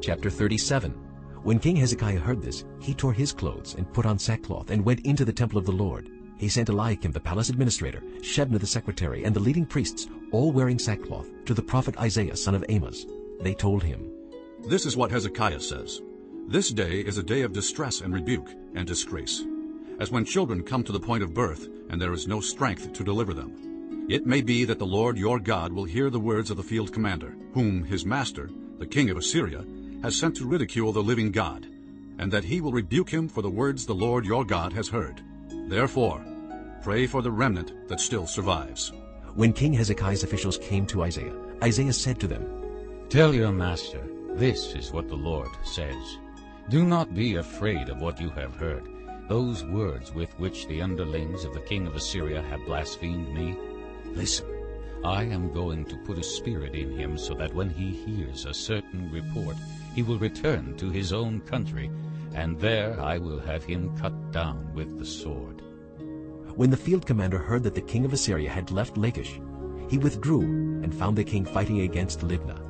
Chapter 37 When King Hezekiah heard this, he tore his clothes and put on sackcloth and went into the temple of the Lord. He sent Eliakim the palace administrator, Shebna the secretary, and the leading priests, all wearing sackcloth, to the prophet Isaiah son of Amos. They told him, This is what Hezekiah says. This day is a day of distress and rebuke and disgrace, as when children come to the point of birth, and there is no strength to deliver them. It may be that the Lord your God will hear the words of the field commander, whom his master, the king of Assyria, has sent to ridicule the living God, and that he will rebuke him for the words the Lord your God has heard. Therefore, pray for the remnant that still survives. When King Hezekiah's officials came to Isaiah, Isaiah said to them, Tell your master, this is what the Lord says. Do not be afraid of what you have heard, those words with which the underlings of the king of Assyria have blasphemed me. Listen, I am going to put a spirit in him so that when he hears a certain report, he will return to his own country, and there I will have him cut down with the sword. When the field commander heard that the king of Assyria had left Lachish, he withdrew and found the king fighting against Libnah.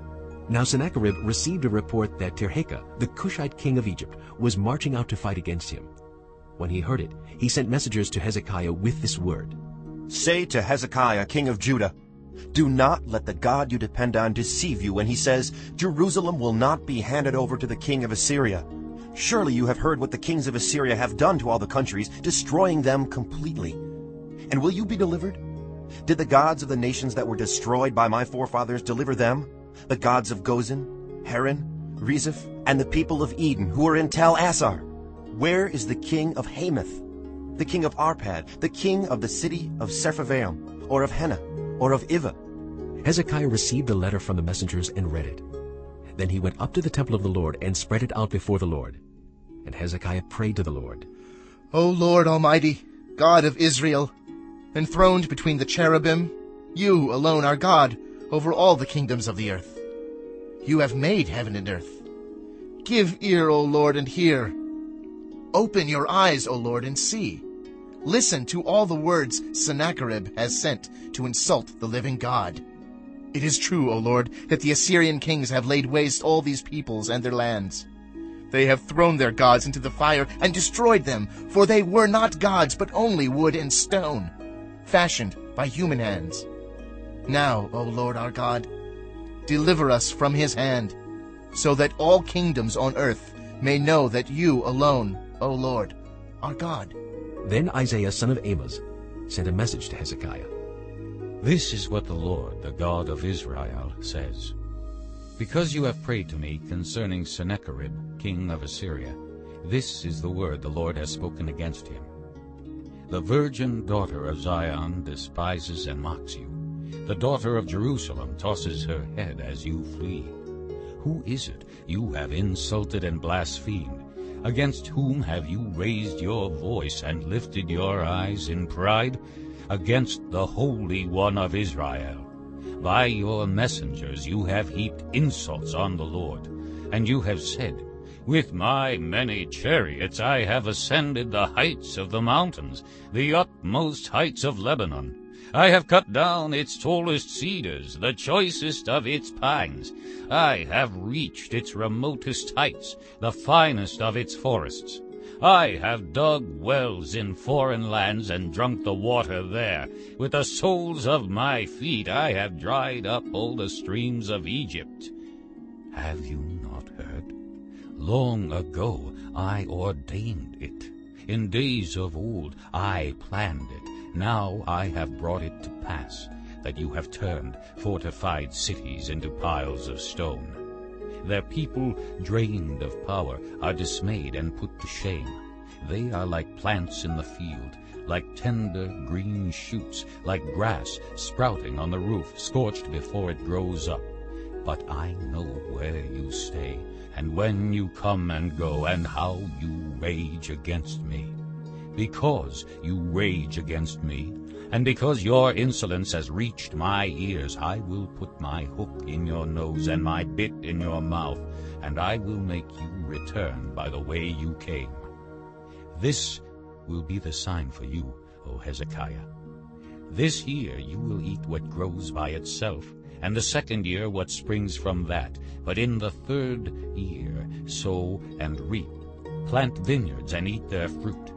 Now Sennacherib received a report that Tirhakah, the Cushite king of Egypt, was marching out to fight against him. When he heard it, he sent messengers to Hezekiah with this word. Say to Hezekiah, king of Judah, Do not let the God you depend on deceive you when he says, Jerusalem will not be handed over to the king of Assyria. Surely you have heard what the kings of Assyria have done to all the countries, destroying them completely. And will you be delivered? Did the gods of the nations that were destroyed by my forefathers deliver them? The gods of Gozan, Haran, Rezeph, and the people of Eden who are in Tel Assar? Where is the king of Hamath, the king of Arpad, the king of the city of Sepharvaim, or of Hena, or of Ivvah? Hezekiah received the letter from the messengers and read it. Then he went up to the temple of the Lord and spread it out before the Lord. And Hezekiah prayed to the Lord. O Lord Almighty, God of Israel, enthroned between the cherubim, you alone are God over all the kingdoms of the earth. You have made heaven and earth. Give ear, O Lord, and hear. Open your eyes, O Lord, and see. Listen to all the words Sennacherib has sent to insult the living God. It is true, O Lord, that the Assyrian kings have laid waste all these peoples and their lands. They have thrown their gods into the fire and destroyed them, for they were not gods, but only wood and stone, fashioned by human hands. Now, O Lord our God, deliver us from his hand, so that all kingdoms on earth may know that you alone, O Lord, are God. Then Isaiah son of Amos sent a message to Hezekiah. This is what the Lord, the God of Israel, says. Because you have prayed to me concerning Sennacherib, king of Assyria, this is the word the Lord has spoken against him. The virgin daughter of Zion despises and mocks you. The daughter of Jerusalem tosses her head as you flee. Who is it you have insulted and blasphemed? Against whom have you raised your voice and lifted your eyes in pride? Against the Holy One of Israel. By your messengers you have heaped insults on the Lord, and you have said, With my many chariots I have ascended the heights of the mountains, the utmost heights of Lebanon. I have cut down its tallest cedars, the choicest of its pines. I have reached its remotest heights, the finest of its forests. I have dug wells in foreign lands and drunk the water there. With the soles of my feet I have dried up all the streams of Egypt. Have you not heard? Long ago I ordained it. In days of old I planned it. Now I have brought it to pass, that you have turned fortified cities into piles of stone. Their people, drained of power, are dismayed and put to shame. They are like plants in the field, like tender green shoots, like grass sprouting on the roof, scorched before it grows up. But I know where you stay, and when you come and go, and how you rage against me. Because you rage against me, and because your insolence has reached my ears, I will put my hook in your nose and my bit in your mouth, and I will make you return by the way you came. This will be the sign for you, O Hezekiah. This year you will eat what grows by itself, and the second year what springs from that. But in the third year sow and reap, plant vineyards and eat their fruit.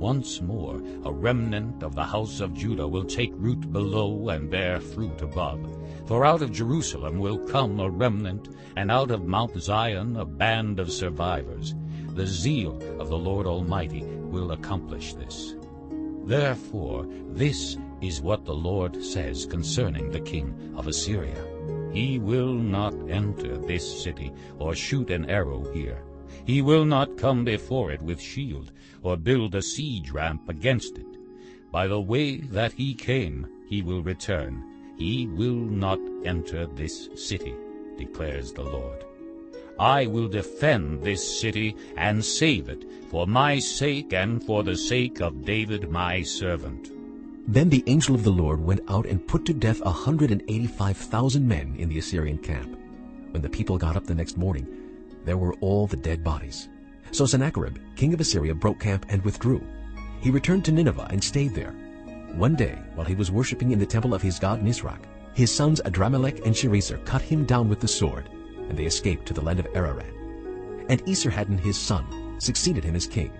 Once more a remnant of the house of Judah will take root below and bear fruit above. For out of Jerusalem will come a remnant, and out of Mount Zion a band of survivors. The zeal of the Lord Almighty will accomplish this. Therefore this is what the Lord says concerning the king of Assyria. He will not enter this city, or shoot an arrow here. He will not come before it with shield, or build a siege ramp against it. By the way that he came he will return. He will not enter this city, declares the Lord. I will defend this city and save it, for my sake and for the sake of David my servant. Then the angel of the Lord went out and put to death a hundred and eighty-five thousand men in the Assyrian camp. When the people got up the next morning, there were all the dead bodies. So Sennacherib, king of Assyria, broke camp and withdrew. He returned to Nineveh and stayed there. One day, while he was worshipping in the temple of his god Nisroch, his sons Adrammelech and Sharezer cut him down with the sword, and they escaped to the land of Ararat. And Esarhaddon his son succeeded him as king.